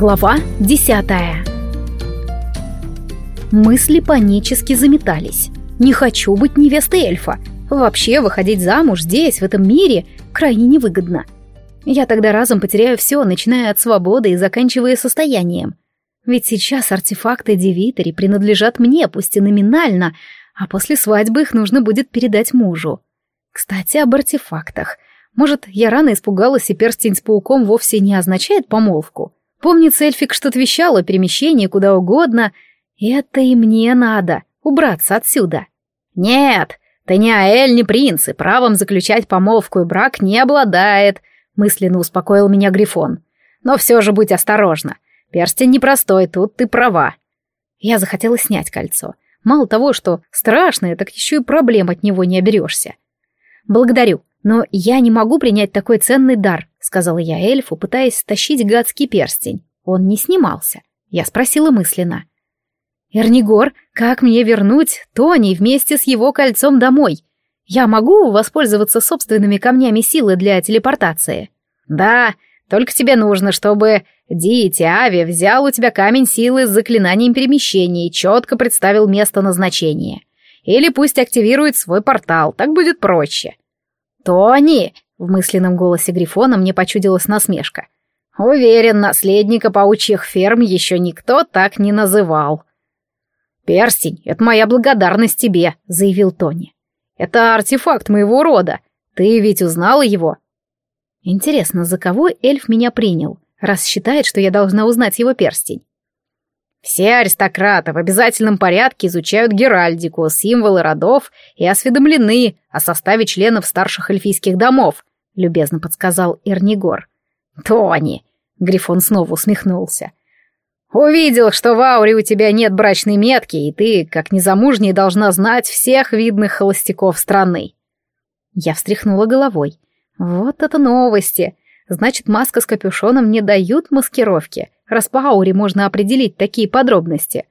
Глава десятая Мысли панически заметались. Не хочу быть невестой эльфа. Вообще выходить замуж здесь, в этом мире, крайне невыгодно. Я тогда разом потеряю все, начиная от свободы и заканчивая состоянием. Ведь сейчас артефакты Девитери принадлежат мне, пусть и номинально, а после свадьбы их нужно будет передать мужу. Кстати, об артефактах. Может, я рано испугалась, и перстень с пауком вовсе не означает помолвку? Помнится, эльфик что-то вещал о перемещении куда угодно. Это и мне надо, убраться отсюда. Нет, ты не Аэль, не принц, и правом заключать помолвку и брак не обладает, мысленно успокоил меня Грифон. Но все же будь осторожна. Перстень непростой, тут ты права. Я захотела снять кольцо. Мало того, что страшное, так еще и проблем от него не оберешься. «Благодарю, но я не могу принять такой ценный дар», — сказала я эльфу, пытаясь стащить гадский перстень. Он не снимался. Я спросила мысленно. «Эрнигор, как мне вернуть Тони вместе с его кольцом домой? Я могу воспользоваться собственными камнями силы для телепортации?» «Да, только тебе нужно, чтобы Ди Ави взял у тебя камень силы с заклинанием перемещения и четко представил место назначения. Или пусть активирует свой портал, так будет проще. «Тони!» — в мысленном голосе Грифона мне почудилась насмешка. «Уверен, наследника паучьих ферм еще никто так не называл». «Перстень — это моя благодарность тебе», — заявил Тони. «Это артефакт моего рода. Ты ведь узнала его?» Интересно, за кого эльф меня принял, раз считает, что я должна узнать его перстень? Все аристократы в обязательном порядке изучают геральдику, символы родов и осведомлены о составе членов старших эльфийских домов, любезно подсказал Эрнигор. Тони, Грифон снова усмехнулся. Увидел, что в ауре у тебя нет брачной метки, и ты, как незамужняя, должна знать всех видных холостяков страны. Я встряхнула головой. Вот это новости. Значит, маска с капюшоном не дают маскировки раз по ауре можно определить такие подробности.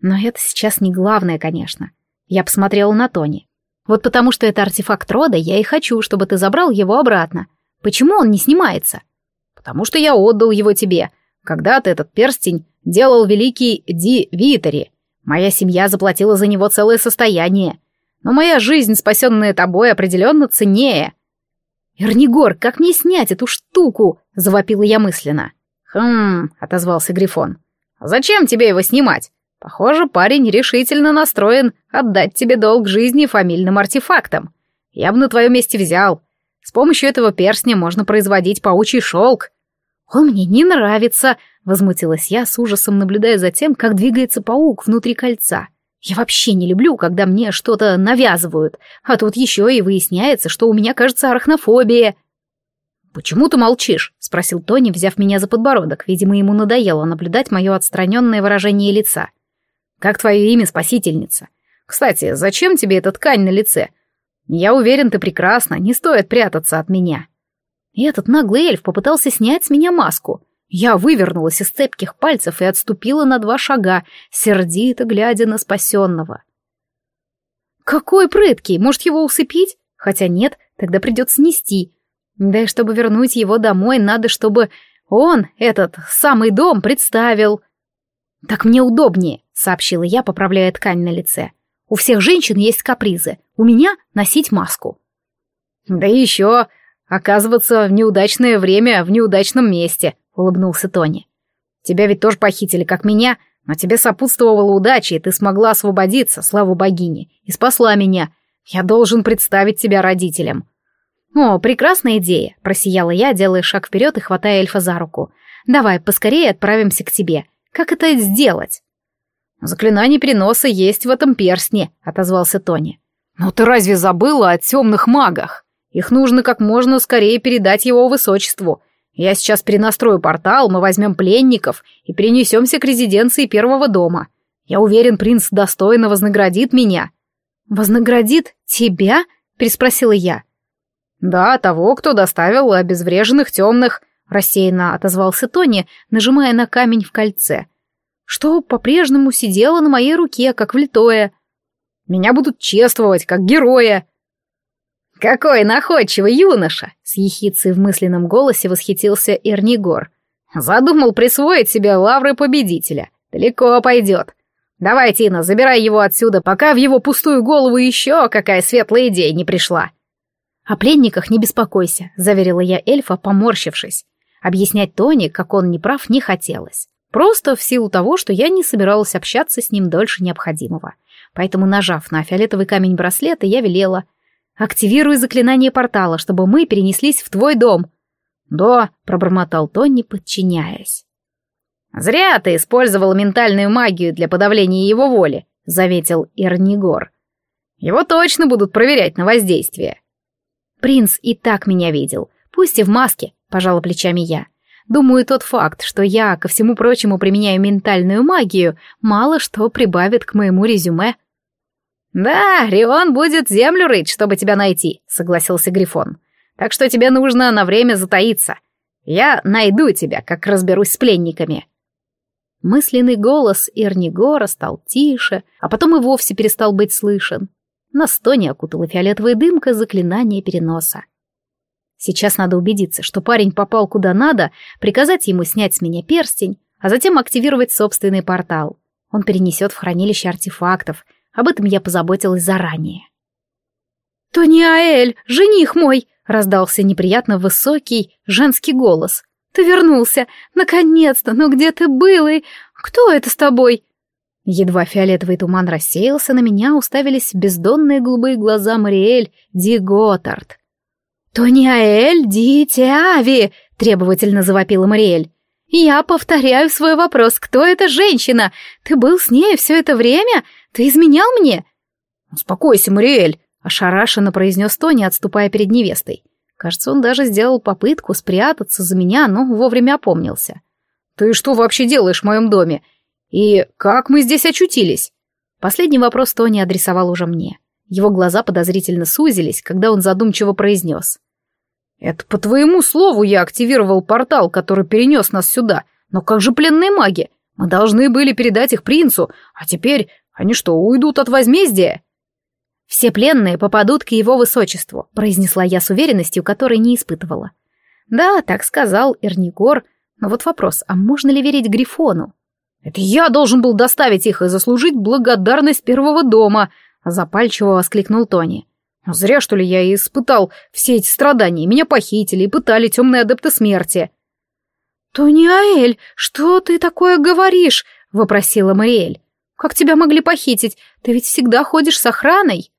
Но это сейчас не главное, конечно. Я посмотрела на Тони. Вот потому что это артефакт рода, я и хочу, чтобы ты забрал его обратно. Почему он не снимается? Потому что я отдал его тебе. Когда-то этот перстень делал великий Ди Витери. Моя семья заплатила за него целое состояние. Но моя жизнь, спасенная тобой, определенно ценнее. «Эрнигор, как мне снять эту штуку?» — завопила я мысленно. «Хм...» — отозвался Грифон. «Зачем тебе его снимать? Похоже, парень решительно настроен отдать тебе долг жизни фамильным артефактам. Я бы на твоем месте взял. С помощью этого перстня можно производить паучий шелк». «Он мне не нравится», — возмутилась я с ужасом, наблюдая за тем, как двигается паук внутри кольца. «Я вообще не люблю, когда мне что-то навязывают, а тут еще и выясняется, что у меня, кажется, арахнофобия». «Почему ты молчишь?» — спросил Тони, взяв меня за подбородок. Видимо, ему надоело наблюдать мое отстраненное выражение лица. «Как твое имя, спасительница? Кстати, зачем тебе эта ткань на лице? Я уверен, ты прекрасна, не стоит прятаться от меня». И этот наглый эльф попытался снять с меня маску. Я вывернулась из цепких пальцев и отступила на два шага, сердито глядя на спасенного. «Какой прыткий! Может, его усыпить? Хотя нет, тогда придется нести. Да и чтобы вернуть его домой, надо, чтобы он, этот самый дом, представил. «Так мне удобнее», — сообщила я, поправляя ткань на лице. «У всех женщин есть капризы, у меня носить маску». «Да еще оказываться в неудачное время в неудачном месте», — улыбнулся Тони. «Тебя ведь тоже похитили, как меня, но тебе сопутствовала удача, и ты смогла освободиться, слава богине, и спасла меня. Я должен представить тебя родителям. «О, прекрасная идея!» — просияла я, делая шаг вперед и хватая эльфа за руку. «Давай, поскорее отправимся к тебе. Как это сделать?» «Заклинание переноса есть в этом перстне», — отозвался Тони. «Но ты разве забыла о темных магах? Их нужно как можно скорее передать его высочеству. Я сейчас перенастрою портал, мы возьмем пленников и перенесемся к резиденции первого дома. Я уверен, принц достойно вознаградит меня». «Вознаградит тебя?» — переспросила я. «Да, того, кто доставил обезвреженных темных», — рассеянно отозвался Тони, нажимая на камень в кольце. «Что по-прежнему сидело на моей руке, как влитое. Меня будут чествовать, как героя». «Какой находчивый юноша!» — с ехицей в мысленном голосе восхитился Эрнигор. Задумал присвоить себе лавры победителя. Далеко пойдет. Давай, Тина, забирай его отсюда, пока в его пустую голову еще какая светлая идея не пришла. О пленниках не беспокойся, заверила я эльфа, поморщившись. Объяснять Тони, как он не прав, не хотелось. Просто в силу того, что я не собиралась общаться с ним дольше необходимого. Поэтому, нажав на фиолетовый камень браслета, я велела. «Активируй заклинание портала, чтобы мы перенеслись в твой дом». «Да», — пробормотал Тони, подчиняясь. «Зря ты использовал ментальную магию для подавления его воли», — заветил Ирнигор. «Его точно будут проверять на воздействие». «Принц и так меня видел, пусть и в маске», — пожала плечами я. Думаю, тот факт, что я, ко всему прочему, применяю ментальную магию, мало что прибавит к моему резюме. «Да, Рион будет землю рыть, чтобы тебя найти», — согласился Грифон. «Так что тебе нужно на время затаиться. Я найду тебя, как разберусь с пленниками». Мысленный голос Ирнигора стал тише, а потом и вовсе перестал быть слышен. На стоне окутала фиолетовая дымка заклинания переноса. Сейчас надо убедиться, что парень попал куда надо, приказать ему снять с меня перстень, а затем активировать собственный портал. Он перенесет в хранилище артефактов. Об этом я позаботилась заранее. «Тони Аэль, жених мой!» — раздался неприятно высокий женский голос. «Ты вернулся! Наконец-то! Ну где ты был и... Кто это с тобой?» Едва фиолетовый туман рассеялся, на меня уставились бездонные голубые глаза Мариэль Ди Готтард. «Тониаэль Ди Тиави!» — требовательно завопила Мариэль. «Я повторяю свой вопрос. Кто эта женщина? Ты был с ней все это время? Ты изменял мне?» «Успокойся, Мариэль!» — ошарашенно произнес Тони, отступая перед невестой. Кажется, он даже сделал попытку спрятаться за меня, но вовремя опомнился. «Ты что вообще делаешь в моем доме? И как мы здесь очутились?» Последний вопрос Тони адресовал уже мне. Его глаза подозрительно сузились, когда он задумчиво произнес. «Это по твоему слову я активировал портал, который перенес нас сюда. Но как же пленные маги? Мы должны были передать их принцу, а теперь они что, уйдут от возмездия?» «Все пленные попадут к его высочеству», — произнесла я с уверенностью, которой не испытывала. «Да, так сказал Эрнигор, но вот вопрос, а можно ли верить Грифону?» «Это я должен был доставить их и заслужить благодарность первого дома», — запальчиво воскликнул Тони. Зря, что ли, я испытал все эти страдания. Меня похитили и пытали темные адепты смерти. «Тониаэль, что ты такое говоришь?» — вопросила Мариэль. «Как тебя могли похитить? Ты ведь всегда ходишь с охраной».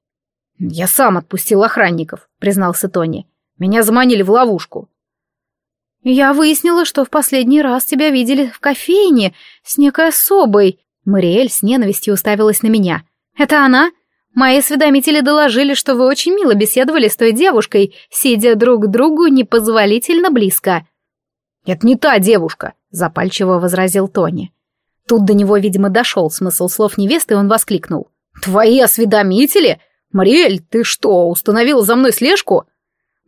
«Я сам отпустил охранников», — признался Тони. «Меня заманили в ловушку». «Я выяснила, что в последний раз тебя видели в кофейне с некой особой». Мариэль с ненавистью уставилась на меня. «Это она? Мои осведомители доложили, что вы очень мило беседовали с той девушкой, сидя друг к другу непозволительно близко». «Это не та девушка», — запальчиво возразил Тони. Тут до него, видимо, дошел смысл слов невесты, и он воскликнул. «Твои осведомители? Мариэль, ты что, установила за мной слежку?»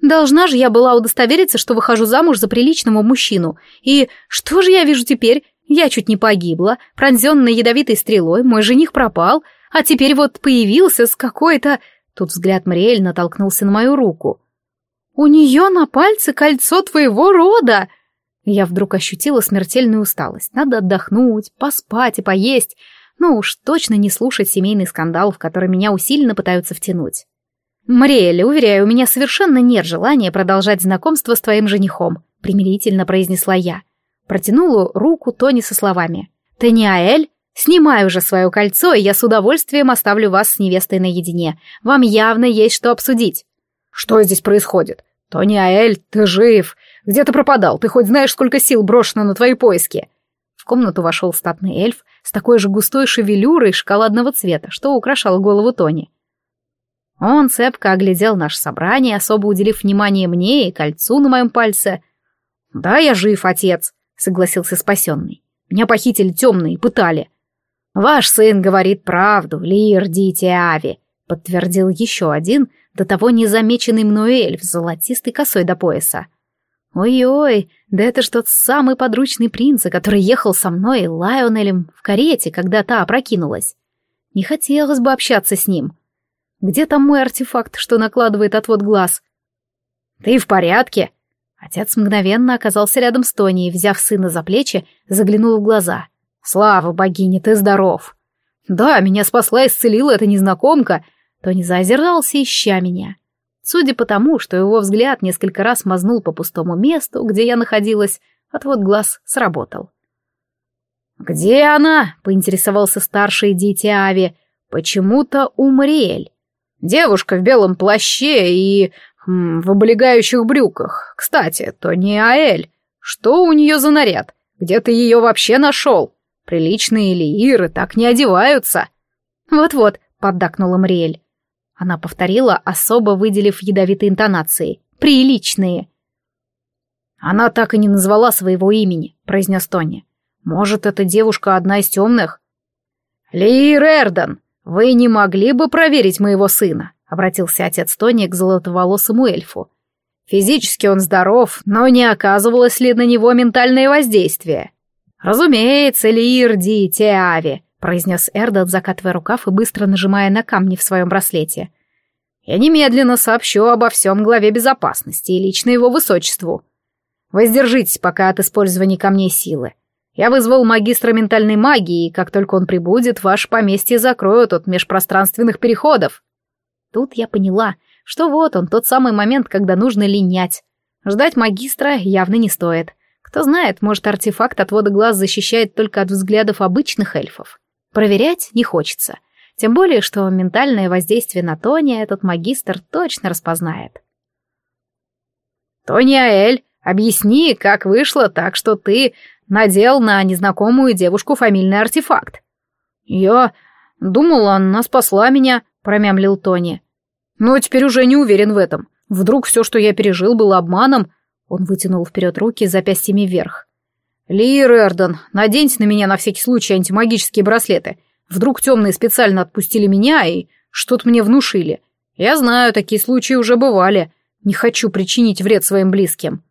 «Должна же я была удостовериться, что выхожу замуж за приличного мужчину. И что же я вижу теперь? Я чуть не погибла, пронзенная ядовитой стрелой, мой жених пропал, а теперь вот появился с какой-то...» Тут взгляд Мариэль натолкнулся на мою руку. «У нее на пальце кольцо твоего рода!» Я вдруг ощутила смертельную усталость. Надо отдохнуть, поспать и поесть. Ну уж точно не слушать семейный скандал, в который меня усиленно пытаются втянуть. «Мариэль, уверяю, у меня совершенно нет желания продолжать знакомство с твоим женихом», примирительно произнесла я. Протянула руку Тони со словами. «Ты не Аэль? Снимай уже свое кольцо, и я с удовольствием оставлю вас с невестой наедине. Вам явно есть что обсудить». «Что здесь происходит? Тони Аэль, ты жив. Где ты пропадал? Ты хоть знаешь, сколько сил брошено на твои поиски?» В комнату вошел статный эльф с такой же густой шевелюрой шоколадного цвета, что украшал голову Тони. Он цепко оглядел наше собрание, особо уделив внимание мне и кольцу на моем пальце. «Да, я жив, отец», — согласился спасенный. «Меня похитили темные пытали. «Ваш сын говорит правду, Лир Дитиави», — подтвердил еще один, до того незамеченный мною эльф с золотистой косой до пояса. «Ой-ой, да это ж тот самый подручный принц, который ехал со мной Лайонелем в карете, когда та опрокинулась. Не хотелось бы общаться с ним. Где там мой артефакт, что накладывает отвод глаз?» «Ты в порядке?» Отец мгновенно оказался рядом с Тони и, взяв сына за плечи, заглянул в глаза. «Слава богине, ты здоров!» «Да, меня спасла и исцелила эта незнакомка!» Тони заозирался, ища меня. Судя по тому, что его взгляд несколько раз мазнул по пустому месту, где я находилась, отвод глаз сработал. «Где она?» — поинтересовался старший дитя Ави. «Почему-то умрель. Девушка в белом плаще и... Хм, в облегающих брюках. Кстати, то не Аэль. Что у нее за наряд? Где ты ее вообще нашел? Приличные лииры так не одеваются». «Вот-вот», — поддакнула Мриэль. Она повторила, особо выделив ядовитые интонации. «Приличные». «Она так и не назвала своего имени», — произнес Тони. Может, эта девушка одна из темных? Лир Эрден, вы не могли бы проверить моего сына? Обратился отец Тони к золотоволосому эльфу. Физически он здоров, но не оказывалось ли на него ментальное воздействие? Разумеется, Лир Ди Теави, произнес Эрден, закатывая рукав и быстро нажимая на камни в своем браслете. Я немедленно сообщу обо всем главе безопасности и лично его высочеству. Воздержитесь пока от использования камней силы. Я вызвал магистра ментальной магии, и как только он прибудет, ваше поместье закроют от межпространственных переходов. Тут я поняла, что вот он, тот самый момент, когда нужно линять. Ждать магистра явно не стоит. Кто знает, может, артефакт отвода глаз защищает только от взглядов обычных эльфов. Проверять не хочется. Тем более, что ментальное воздействие на Тони этот магистр точно распознает. «Тони Аэль, объясни, как вышло так, что ты надел на незнакомую девушку фамильный артефакт. «Я думал, она спасла меня», — промямлил Тони. «Но теперь уже не уверен в этом. Вдруг все, что я пережил, было обманом?» Он вытянул вперед руки запястьями вверх. «Ли Рердон, наденьте на меня на всякий случай антимагические браслеты. Вдруг темные специально отпустили меня и что-то мне внушили. Я знаю, такие случаи уже бывали. Не хочу причинить вред своим близким».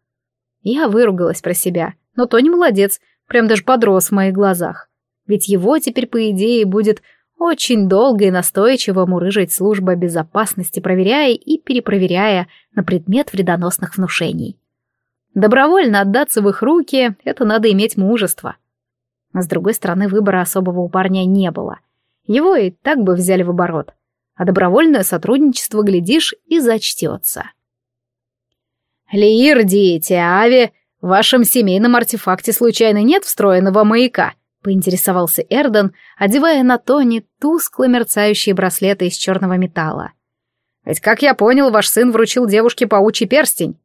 Я выругалась про себя. Но Тони молодец, прям даже подрос в моих глазах. Ведь его теперь, по идее, будет очень долго и настойчиво мурыжить служба безопасности, проверяя и перепроверяя на предмет вредоносных внушений. Добровольно отдаться в их руки — это надо иметь мужество. С другой стороны, выбора особого у парня не было. Его и так бы взяли в оборот. А добровольное сотрудничество, глядишь, и зачтется. «Лиир, дети, Ави!» «В вашем семейном артефакте случайно нет встроенного маяка?» — поинтересовался Эрден, одевая на Тони тускло мерцающие браслеты из черного металла. «Ведь, как я понял, ваш сын вручил девушке паучий перстень».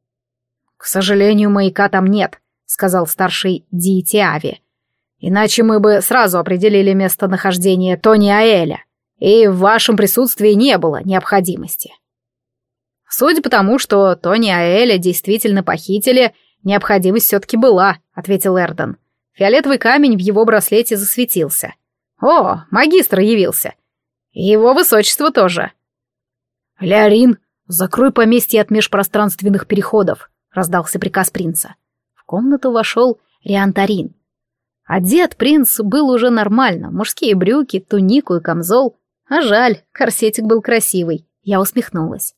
«К сожалению, маяка там нет», — сказал старший Диетиави. «Иначе мы бы сразу определили местонахождение Тони Аэля, и в вашем присутствии не было необходимости». Судя по тому, что Тони Аэля действительно похитили, «Необходимость все-таки была», — ответил Эрден. Фиолетовый камень в его браслете засветился. «О, магистр явился. Его высочество тоже». «Леорин, закрой поместье от межпространственных переходов», — раздался приказ принца. В комнату вошел Риантарин. Одет принц был уже нормально, мужские брюки, тунику и камзол. А жаль, корсетик был красивый. Я усмехнулась.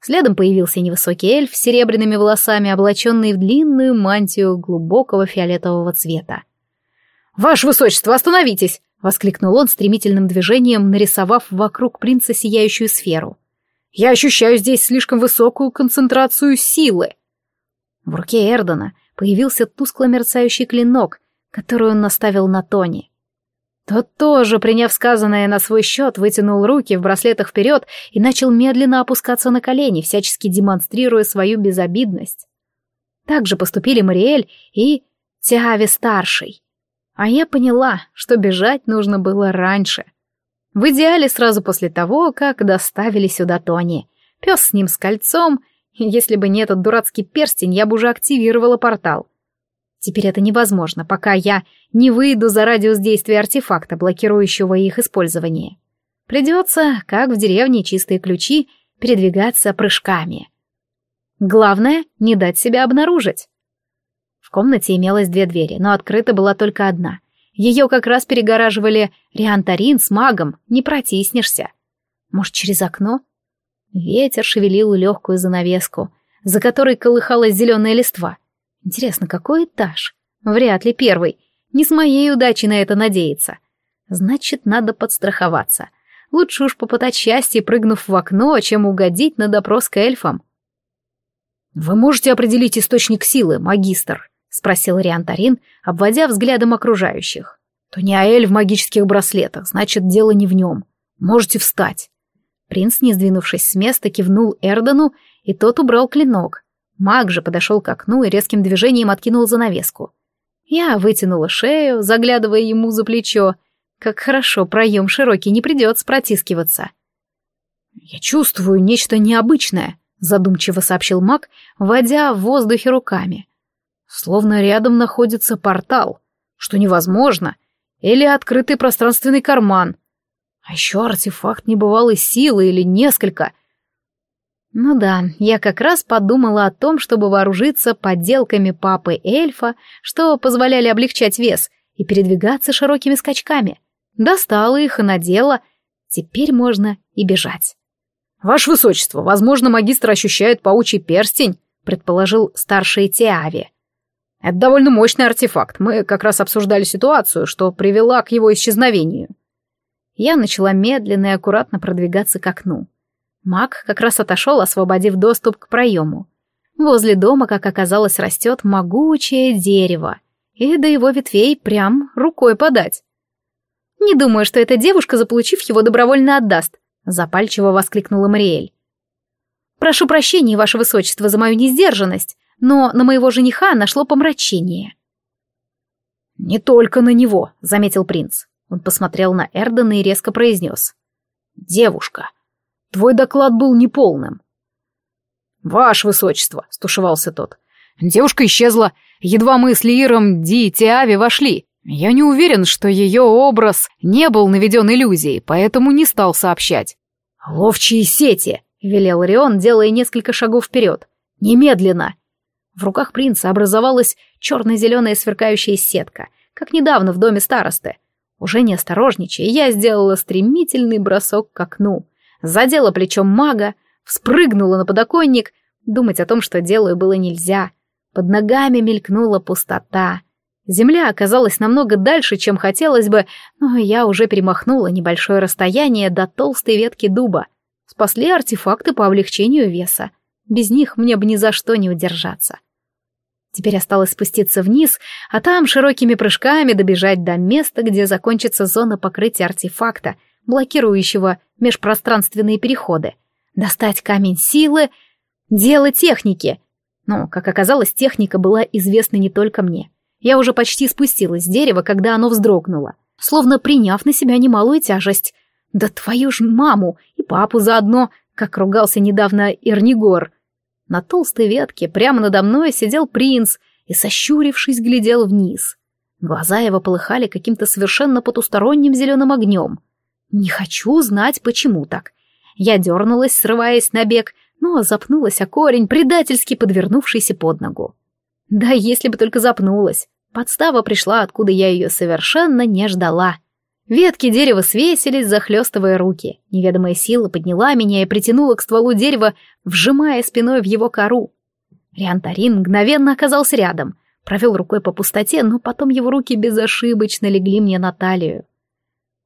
Следом появился невысокий эльф с серебряными волосами, облаченный в длинную мантию глубокого фиолетового цвета. «Ваше высочество, остановитесь!» — воскликнул он стремительным движением, нарисовав вокруг принца сияющую сферу. «Я ощущаю здесь слишком высокую концентрацию силы!» В руке Эрдона появился тускло мерцающий клинок, который он наставил на Тони. Тот тоже, приняв сказанное на свой счет, вытянул руки в браслетах вперед и начал медленно опускаться на колени, всячески демонстрируя свою безобидность. Так же поступили Мариэль и Тиави-старший. А я поняла, что бежать нужно было раньше. В идеале сразу после того, как доставили сюда Тони. Пес с ним с кольцом, если бы не этот дурацкий перстень, я бы уже активировала портал. Теперь это невозможно, пока я не выйду за радиус действия артефакта, блокирующего их использование. Придется, как в деревне чистые ключи, передвигаться прыжками. Главное — не дать себя обнаружить. В комнате имелось две двери, но открыта была только одна. Ее как раз перегораживали Риантарин с магом, не протиснешься. Может, через окно? Ветер шевелил легкую занавеску, за которой колыхалась зеленая листва. Интересно, какой этаж? Вряд ли первый. Не с моей удачей на это надеяться. Значит, надо подстраховаться. Лучше уж попытать счастье, прыгнув в окно, чем угодить на допрос к эльфам. «Вы можете определить источник силы, магистр?» — спросил Риантарин, обводя взглядом окружающих. «То не Аэль в магических браслетах, значит, дело не в нем. Можете встать». Принц, не сдвинувшись с места, кивнул Эрдену, и тот убрал клинок. Маг же подошел к окну и резким движением откинул занавеску. Я вытянула шею, заглядывая ему за плечо. Как хорошо, проем широкий, не придется протискиваться. «Я чувствую нечто необычное», — задумчиво сообщил маг, водя в воздухе руками. «Словно рядом находится портал, что невозможно, или открытый пространственный карман. А еще артефакт небывалой силы или несколько. Ну да, я как раз подумала о том, чтобы вооружиться подделками папы эльфа, что позволяли облегчать вес и передвигаться широкими скачками. Достала их и надела. Теперь можно и бежать. «Ваше высочество, возможно, магистр ощущает паучий перстень», предположил старший Тиави. «Это довольно мощный артефакт. Мы как раз обсуждали ситуацию, что привела к его исчезновению». Я начала медленно и аккуратно продвигаться к окну. Маг как раз отошел, освободив доступ к проему. Возле дома, как оказалось, растет могучее дерево, и до его ветвей прям рукой подать. «Не думаю, что эта девушка, заполучив его, добровольно отдаст», — запальчиво воскликнула Мариэль. «Прошу прощения, ваше высочество, за мою несдержанность, но на моего жениха нашло помрачение». «Не только на него», — заметил принц. Он посмотрел на Эрдена и резко произнес. «Девушка, Твой доклад был неполным. «Ваше высочество», — стушевался тот. «Девушка исчезла. Едва мы с Лииром Ди Тиави вошли. Я не уверен, что ее образ не был наведен иллюзией, поэтому не стал сообщать». «Ловчие сети», — велел Рион, делая несколько шагов вперед. «Немедленно». В руках принца образовалась черно-зеленая сверкающая сетка, как недавно в доме старосты. Уже не осторожничая, я сделала стремительный бросок к окну — задела плечом мага, вспрыгнула на подоконник. Думать о том, что делаю, было нельзя. Под ногами мелькнула пустота. Земля оказалась намного дальше, чем хотелось бы, но я уже перемахнула небольшое расстояние до толстой ветки дуба. Спасли артефакты по облегчению веса. Без них мне бы ни за что не удержаться. Теперь осталось спуститься вниз, а там широкими прыжками добежать до места, где закончится зона покрытия артефакта — блокирующего межпространственные переходы, достать камень силы, дело техники. Но, как оказалось, техника была известна не только мне. Я уже почти спустилась с дерева, когда оно вздрогнуло, словно приняв на себя немалую тяжесть. Да твою ж маму и папу заодно, как ругался недавно Ирнигор. На толстой ветке прямо надо мной сидел принц и, сощурившись, глядел вниз. Глаза его полыхали каким-то совершенно потусторонним зеленым огнем. Не хочу знать, почему так. Я дернулась, срываясь на бег, но запнулась о корень, предательски подвернувшийся под ногу. Да если бы только запнулась. Подстава пришла, откуда я ее совершенно не ждала. Ветки дерева свесились, захлестывая руки. Неведомая сила подняла меня и притянула к стволу дерева, вжимая спиной в его кору. Риантарин мгновенно оказался рядом, провел рукой по пустоте, но потом его руки безошибочно легли мне на талию.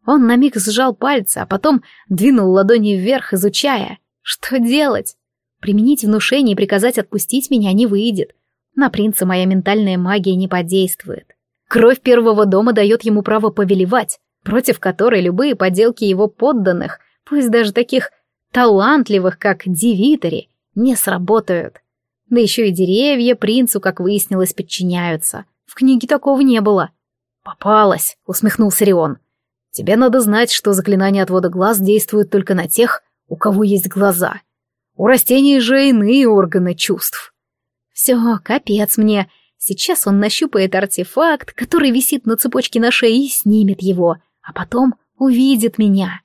Он на миг сжал пальцы, а потом двинул ладони вверх, изучая. Что делать? Применить внушение и приказать отпустить меня не выйдет. На принца моя ментальная магия не подействует. Кровь первого дома дает ему право повелевать, против которой любые поделки его подданных, пусть даже таких талантливых, как Дивитери, не сработают. Да еще и деревья принцу, как выяснилось, подчиняются. В книге такого не было. «Попалась», — усмехнулся Рион. Тебе надо знать, что заклинание отвода глаз действует только на тех, у кого есть глаза. У растений же иные органы чувств. Все, капец мне. Сейчас он нащупает артефакт, который висит на цепочке на шее и снимет его, а потом увидит меня.